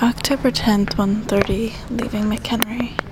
October 10th, 1.30, leaving McHenry.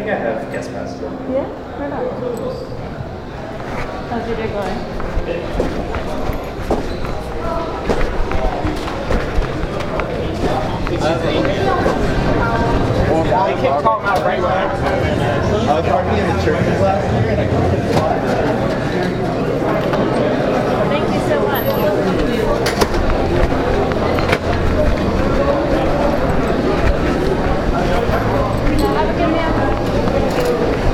Think I have guest pass. Yeah? Right on. How's your day going? They kept calling out right when I was I was working in the churches last year and I couldn't Thank you so much. Have a good day. You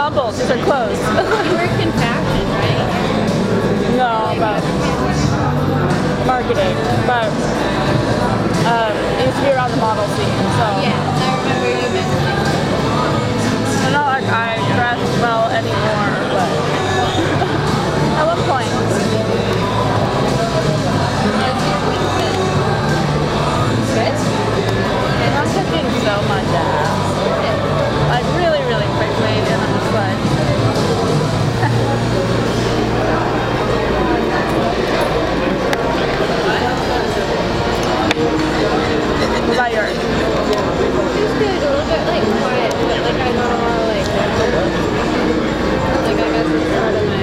Bundles. They're clothes. you work in fashion, right? No, but marketing. But um, it here on the model scene, so. Yeah, I remember you mentioning. It's not like I dress well anymore, but at one point. Good? It must have so much ass. Like, really. buyer? It's good, a little bit like quiet, but like I got a lot of like, like I guess it's part of my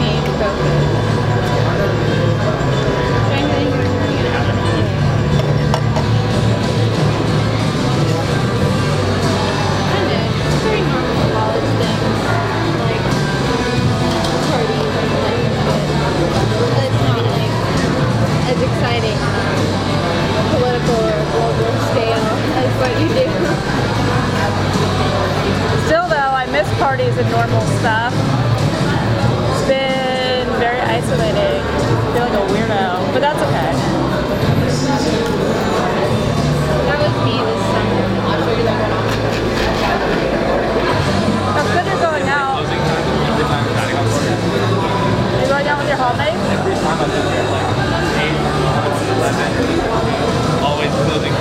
main focus. Trying to think of It's exciting political or global scale as what you do. Still though, I miss parties and normal stuff. It's been very isolating. I feel like a weirdo, but that's okay. That was me this summer. I'll show you that one. That's good you're going out. Are you going out with your hallmates? 11, always closing.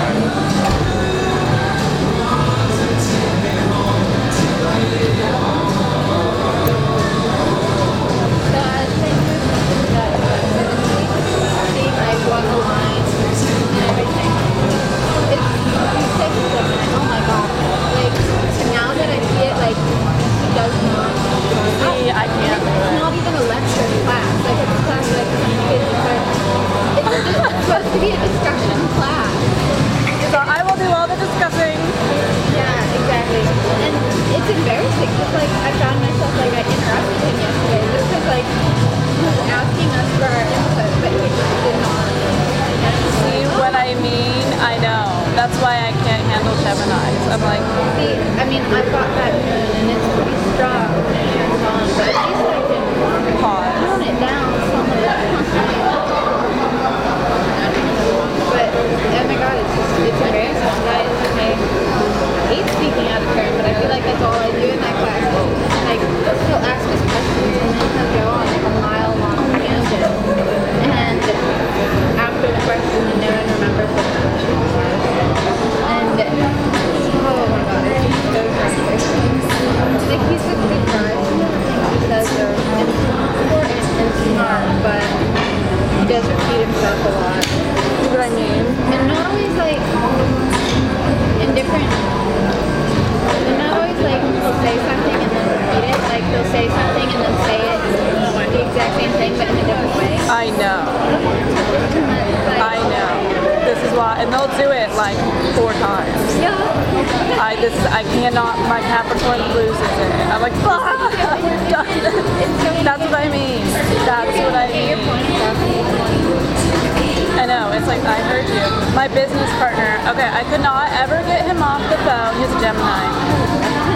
Gemini,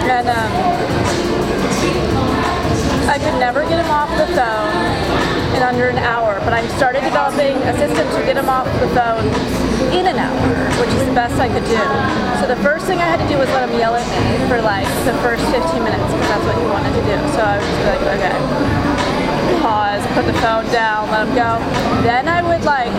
and um, I could never get him off the phone in under an hour. But I started developing a system to get him off the phone in an hour, which is the best I could do. So the first thing I had to do was let him yell at me for like the first 15 minutes because that's what he wanted to do. So I was just like, okay pause, put the phone down, let him go. Then I would like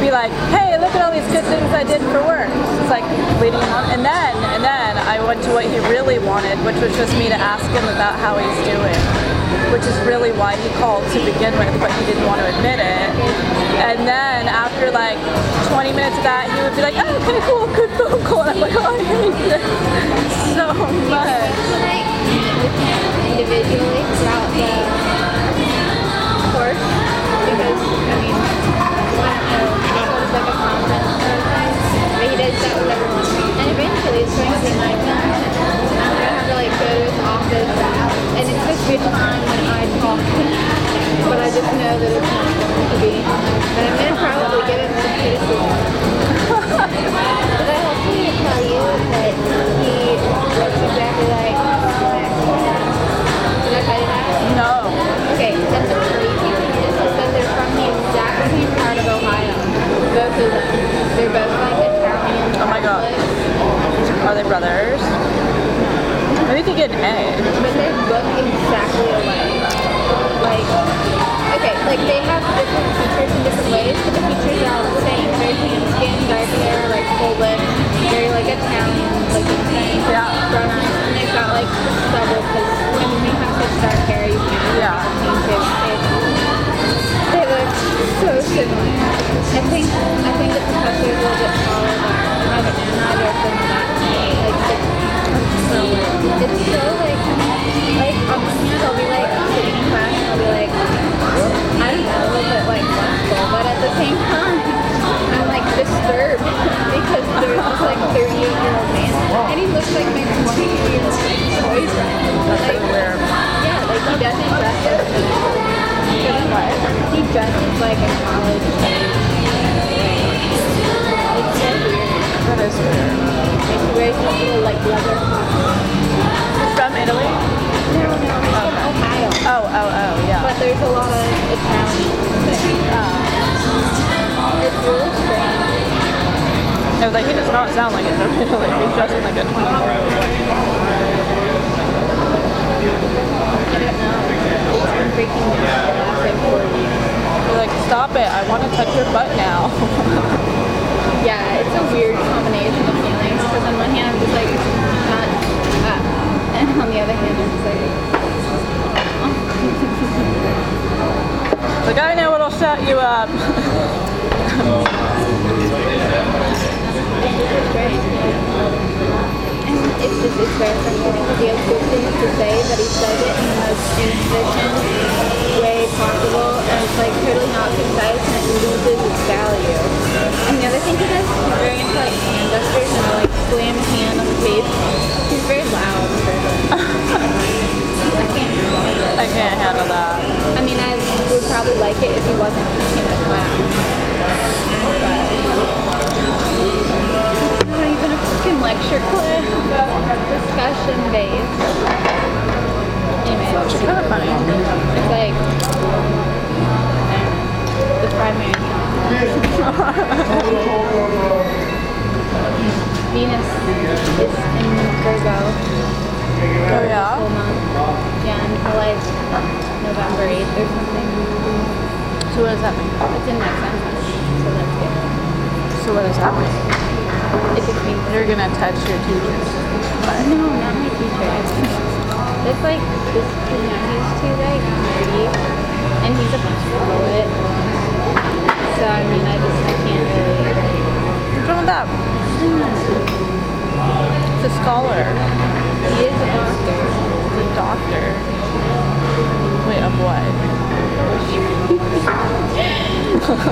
be like, hey, look at all these good things I did for work. It's like leading him on. And then, and then I went to what he really wanted, which was just me to ask him about how he's doing, which is really why he called to begin with, but he didn't want to admit it. And then after like 20 minutes of that, he would be like, oh, okay, cool, good phone call. And I'm like, oh, I hate this so much. Individually throughout the that um, with everyone. And eventually it's going to be my turn. Um, I'm going to have to like go to his office, and it's supposed to be a time when I talk to him, but I just know that it's not going to be. And I'm going to probably give him some criticism. But I need to tell you that he looks exactly like. Did I that? No. Okay, and the same part of Ohio. Both of them. They're both like Italian. Oh my God. Are they brothers? Maybe could get an A. But they look exactly alike. Like, okay, like they have different features in different ways, but the features are all the same. Very tan skin, dark hair, like full lips, very like Italian, like insane. Yeah. Brown eyes, and they've got like stubble because when you have such dark hair, you can't. Yeah. Paint it. I think the professor's a little bit taller, but of them that. Like it's so like like on one hand I'll be like sitting in class I'll be like I don't a little bit like flexible, but at the same time I'm like disturbed because there's this like 38 year old man and he looks like my 22 year old boyfriend. Like, yeah, like he doesn't dress as he dresses like a college. It's. That is weird. Like he wears like leather. From Italy? No, no, he's from Ohio. Oh, oh, oh, yeah. But there's a lot of Italian It's really strange. Was like, he does not sound like it. though. like he's just like a 24 year old. I don't know. It's been freaking me out the last like four weeks. You're like, stop it. I want to touch your butt now. Yeah, it's a weird combination of feelings because on one hand I'm just like not, uh, and on the other hand I'm just like, like, I know what'll shut you up. it's. And it's just, it's very frustrating because he has good things to say, but he says it in the most inefficient way possible, and it's like totally not concise, and it loses its value. And other thing he does, he's very into like hand gestures and like slam his hand on the page. He's very loud. I can't it. I can't handle that. I mean, I would probably like it if he wasn't teaching a class. But not even a freaking lecture class. Discussion based. Anyway, It's kind of funny. it's like the primary. Venus is in Virgo. Oh, yeah? Full month. Yeah, until like November 8th or something. So what does that mean? It's in my sun's so that's good. So what is happening? It just means You're gonna touch your teachers. no, not my teacher. It's like this, he's too like nerdy, and he's a poet. So I mean, I just I can't really. What's wrong with that? It's a scholar. He is a doctor. It's a doctor. Wait, of what?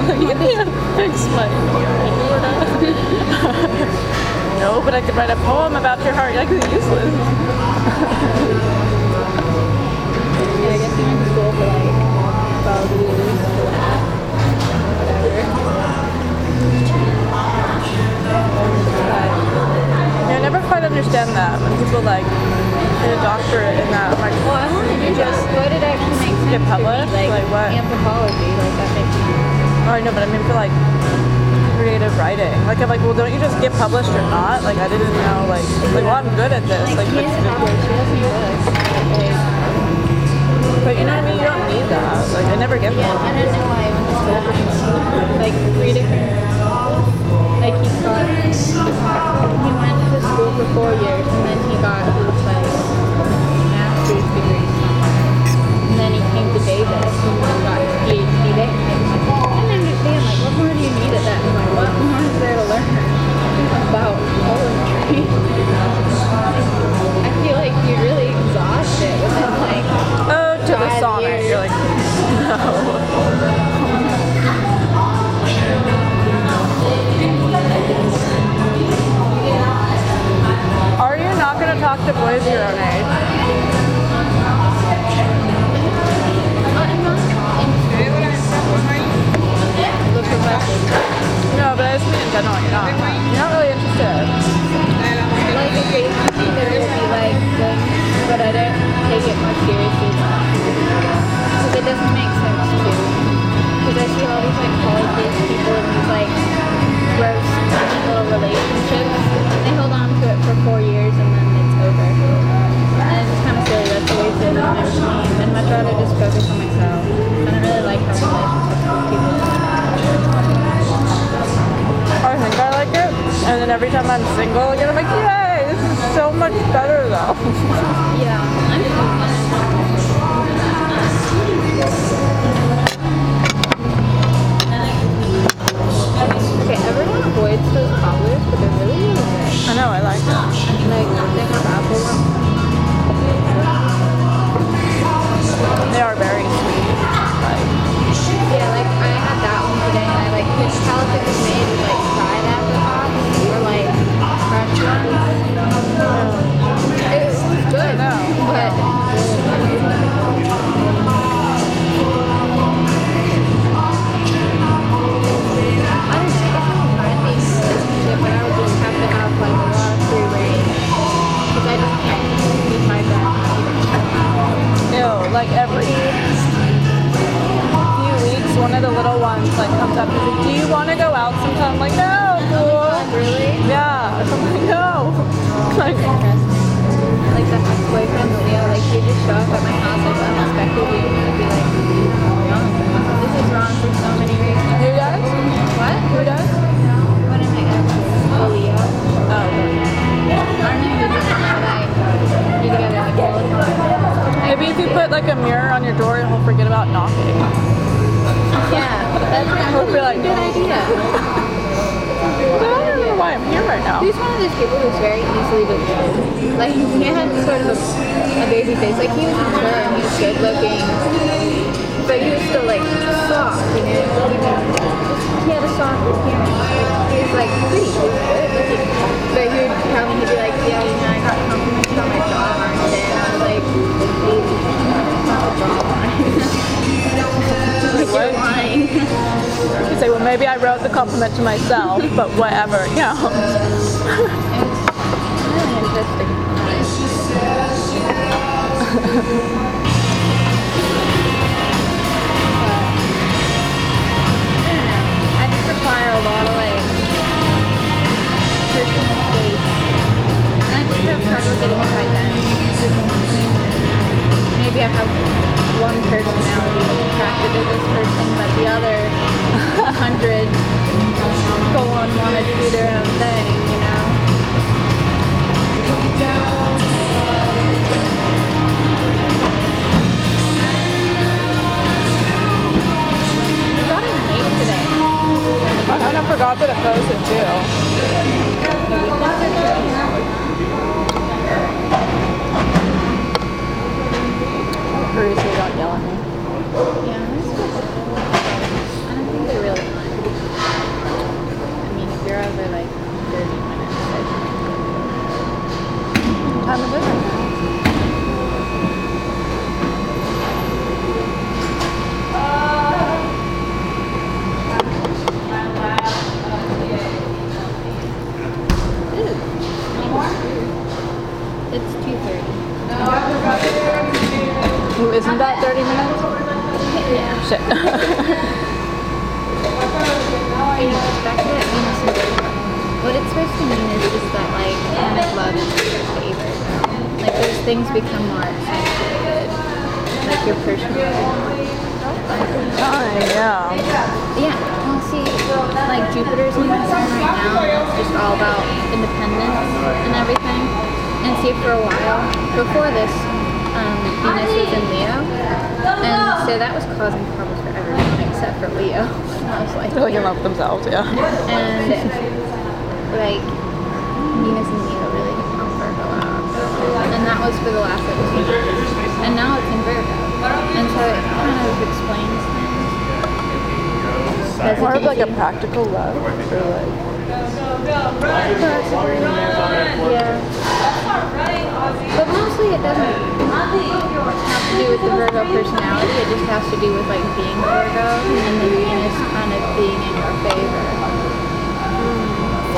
you can't fix No, but I could write a poem about your heart. You're Like useless. Yeah, I guess he went to school for like 12 years for that. Whatever. Yeah, I never quite understand that when people like get a doctorate in that. I'm like, Well, I want to do just what it actually makes sense Get published? Like, Like what? Anthropology, like that makes oh, I know, but I mean for like creative writing. Like I'm like, well, don't you just get published or not? Like I didn't know. Like, like well, I'm good at this. Like, Like, is but, published, he doesn't but you know what I mean? You don't need that. Like I never get yeah, that. I don't know why I went to school for. Like three different, he went to school for four years and then he got like compliment to myself, but whatever, you know. Really interesting. Maybe I have one personality attracted to this person, but the other hundred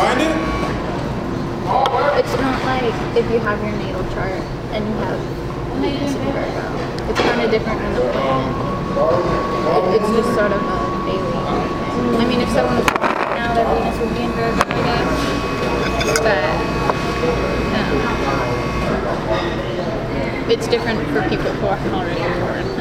Find it? It's not like if you have your natal chart and you have Venus in Virgo. It's kind of different from the planet. It, it's just sort of a daily thing. I mean, if someone was born right now, their Venus would be in Virgo, I guess. But um, it's different for people who are already born.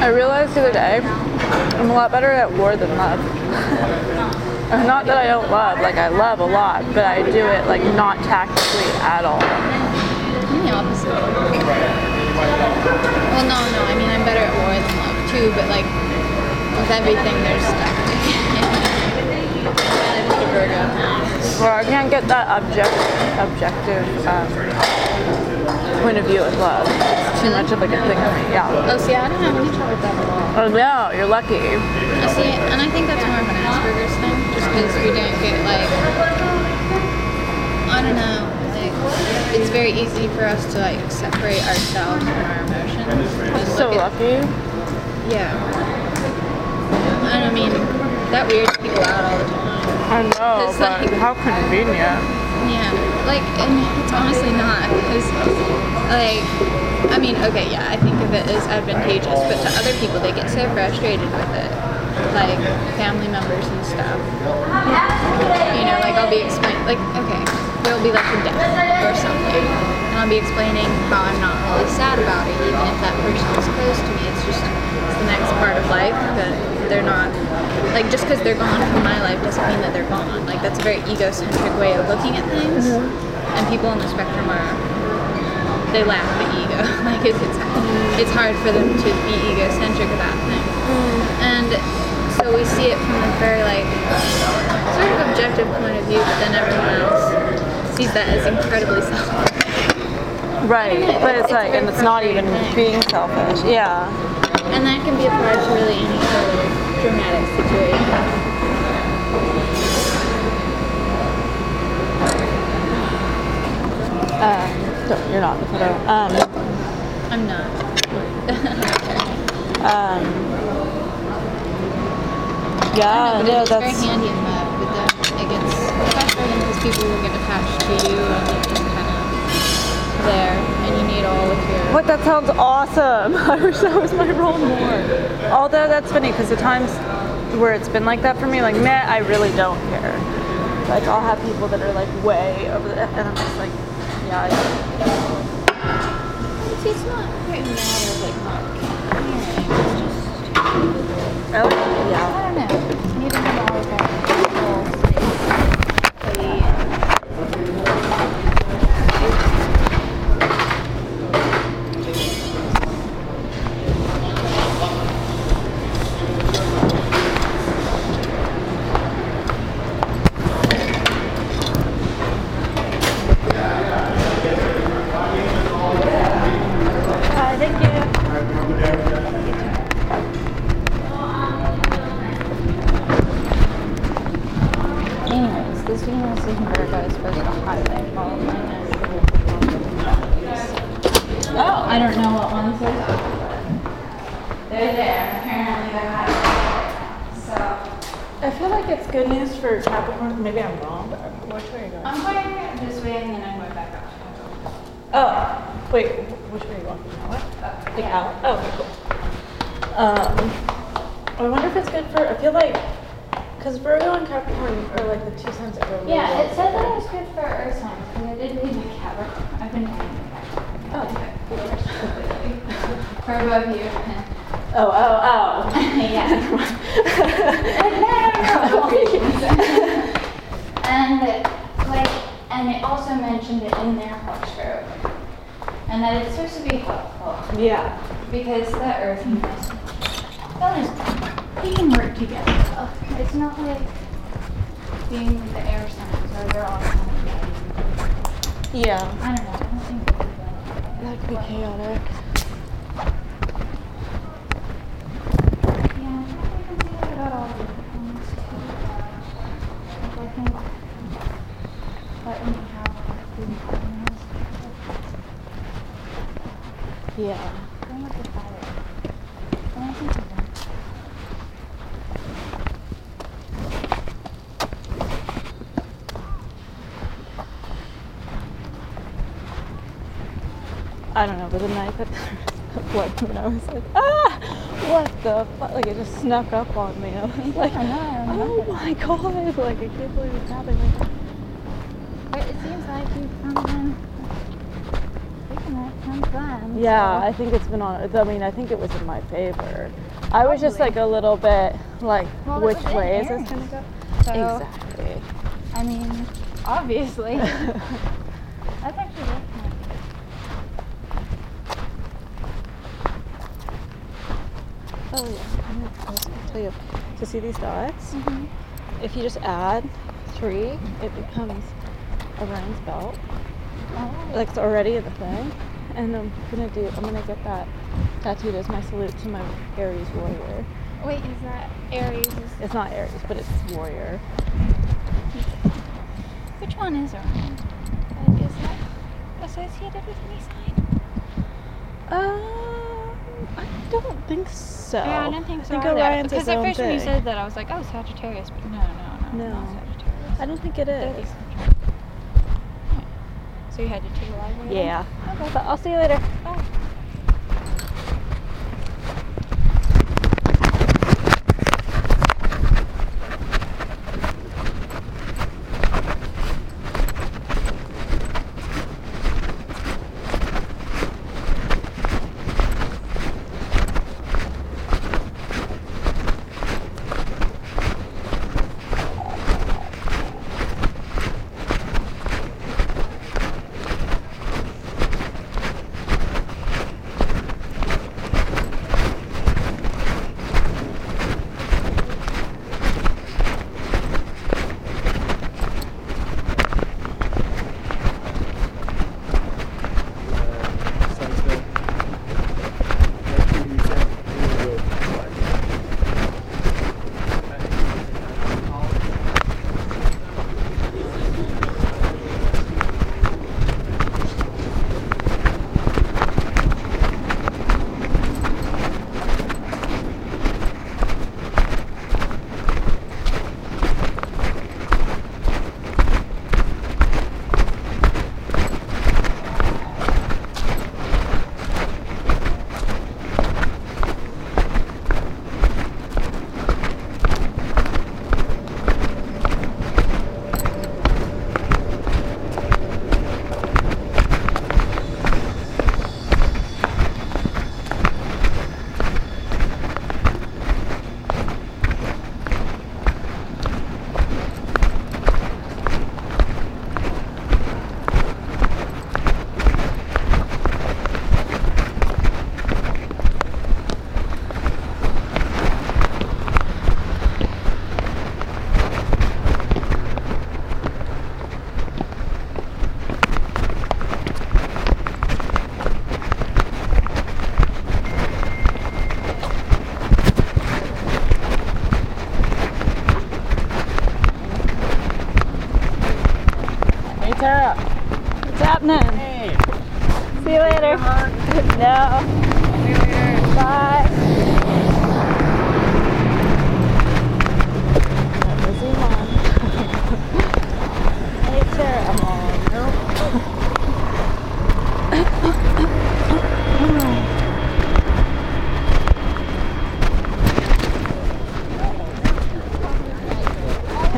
I realized the other day I'm a lot better at war than love. Not that I don't love, like I love a lot, but I do it like not tactically at all. I'm the opposite. Well, no, no. I mean, I'm better at war than love too. But like with everything, there's stuff. I'm kind of just a Virgo. Well, I can't get that object, objective um, point of view with love. It's too much of like a thing for me. Yeah. Oh, see, I don't have any trouble with that at all. Oh no, you're lucky. I see, and I think that's more of an Asperger's thing, just because we don't get like, I don't know, like it's very easy for us to like separate ourselves from our emotions. So at- lucky. Yeah. And I mean, that weirds people out all the time. I know, but like- how convenient. Yeah, like, and it's honestly not because, like, I mean, okay, yeah, I think of it as advantageous, but to other people, they get so frustrated with it, like family members and stuff. You know, like I'll be explaining, like, okay, there'll be like a death or something, and I'll be explaining how I'm not really sad about it, even if that person is close to me. It's just the next part of life, but they're not like just because they're gone from my life doesn't mean that they're gone. Like that's a very egocentric way of looking at things, mm-hmm. and people on the spectrum are they lack the ego. like it's, it's it's hard for them to be egocentric about things, mm-hmm. and so we see it from a very like sort of objective point of view, but then everyone else sees that as incredibly selfish. Right, but it's- it's like, and it's not even thing. being selfish. Yeah. And that can be applied to really any sort of dramatic situation. Um, don't- you're not in the photo. Um, I'm not. um, I yeah, know, no, it's very handy in that, but then it gets frustrating because people will get attached to you and you're just kind of there and you need all of your. What? That sounds awesome. I wish that was my role more. Although that's funny because the times where it's been like that for me, like, meh, I really don't care. Like, I'll have people that are like way over the, and I'm just like, yeah, I, See, it's not quite a matter of like not caring. It's just oh, yeah. I don't know. Don't good news for Capricorn. Maybe I'm wrong, but which way are you going? I'm going this way and then I'm going back up. Oh, wait, which way are you going? What? Like out? Oh, okay, cool. Um, I wonder if it's good for, I feel like, because Virgo and Capricorn are like the two signs that go really Yeah, well it said that it was good for Earth signs because I did read the Capricorn. I've been reading the Capricorn. Oh, For above you. oh, oh, oh. yeah. and it, like, and it also mentioned it in their horoscope, and that it's supposed to be helpful Yeah. because the Earth and this, those, we can work together. Though. It's not like being with the air signs or they're all kind of like, Yeah. I don't know. I don't think it would be. That could be chaotic. Yeah, I think we can see that about all the things too. Like, I think letting me have food partners. Yeah. Bring up the fire. And I think it's done. I don't know, but the night that what when I was like, ah, what the fuck? Like it just snuck up on me. I was like, I know, I oh my god! Like I can't believe it's happening. Like, But it seems like you've come in. Speaking of, come fun. yeah, I think it's been on. I mean, I think it was in my favor. I was just like a little bit like, Well, which way is this gonna go? So, Exactly. I mean, obviously. That's actually really different. Oh yeah. I'll tell you. To see these dots, Mm-hmm. if you just add three, it becomes Orion's belt like it's already in the thing. And I'm gonna do. I'm gonna get that tattooed as my salute to my Aries warrior. Wait, is that Aries? It's not Aries, but it's warrior. Which one is Orion? Is that associated with me? sign? Um, I don't think so. Yeah, I don't think so. I think either. Orion's Because at first thing. when you said that, I was like, oh, Sagittarius, but no, no, no, no. Not Sagittarius. I don't think it is. So you had to take a? Yeah. Okay. But I'll see you later. Bye.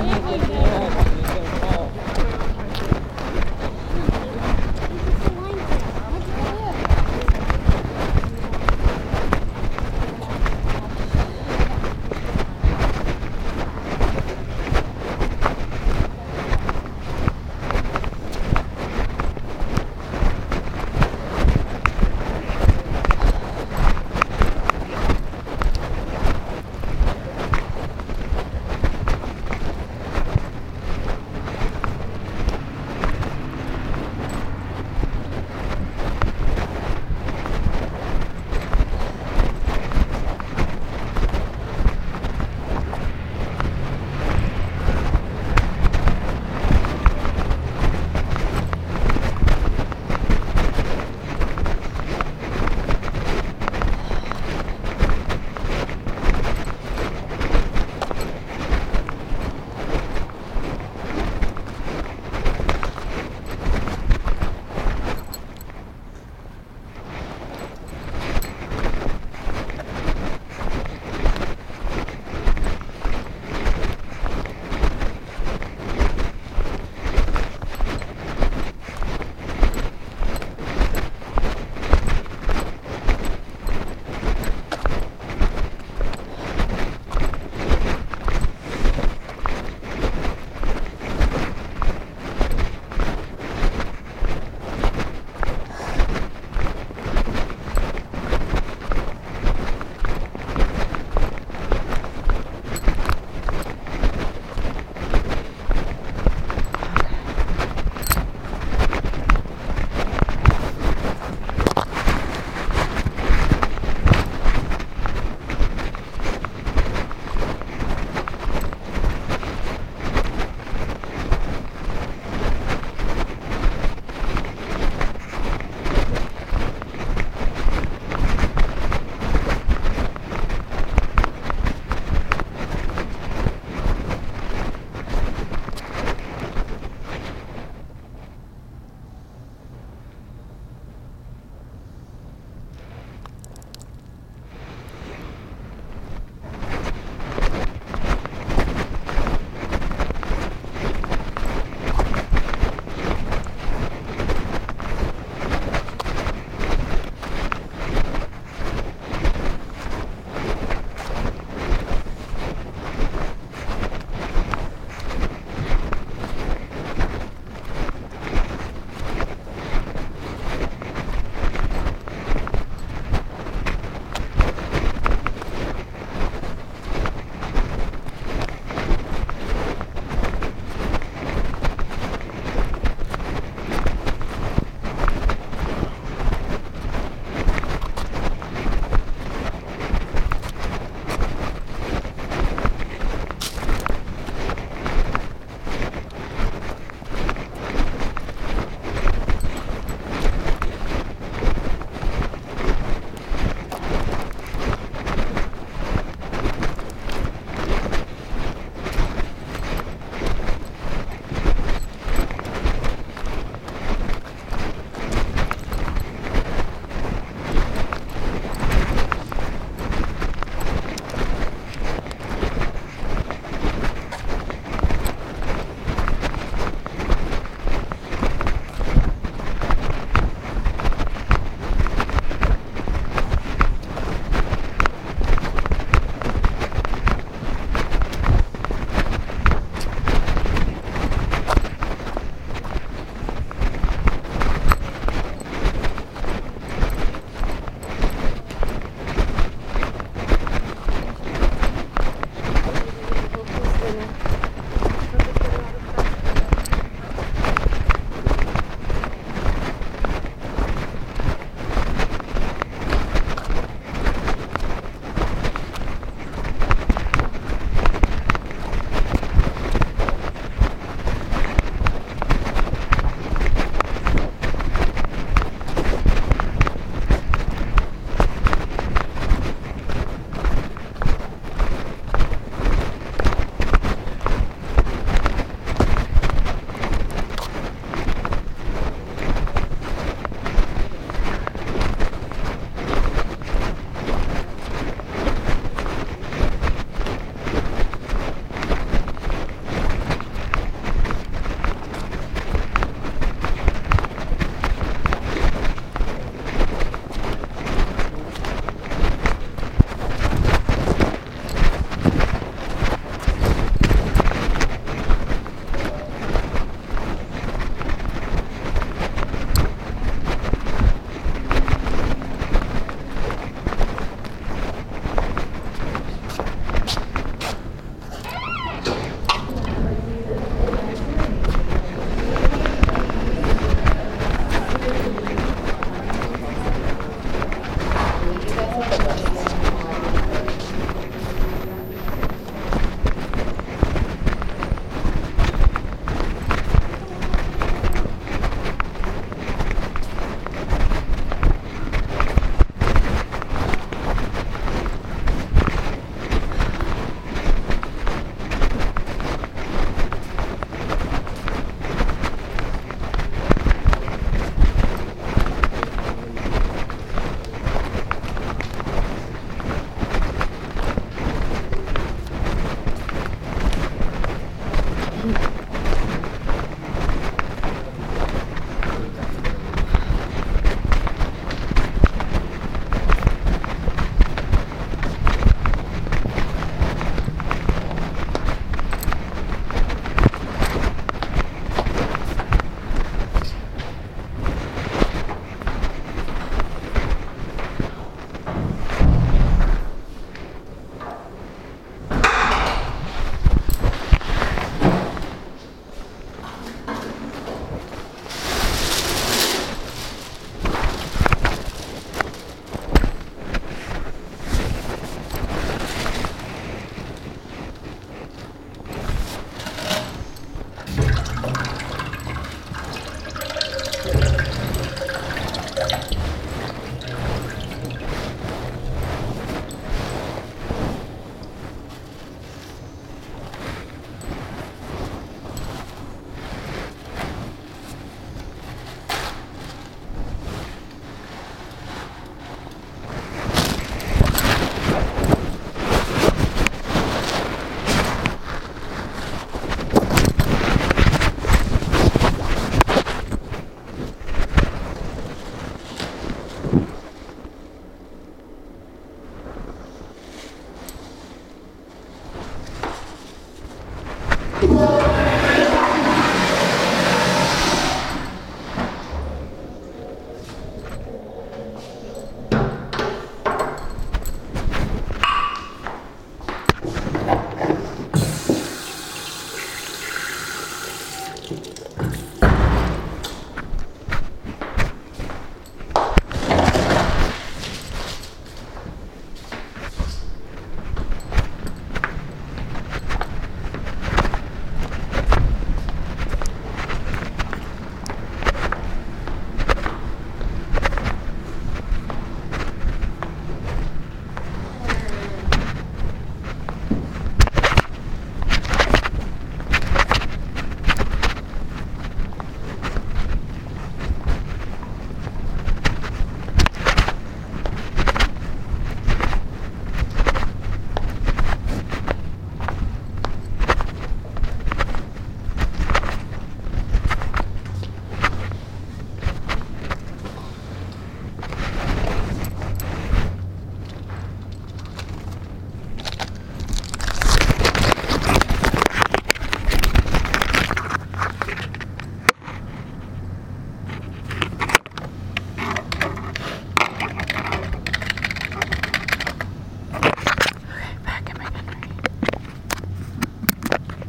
Thank you.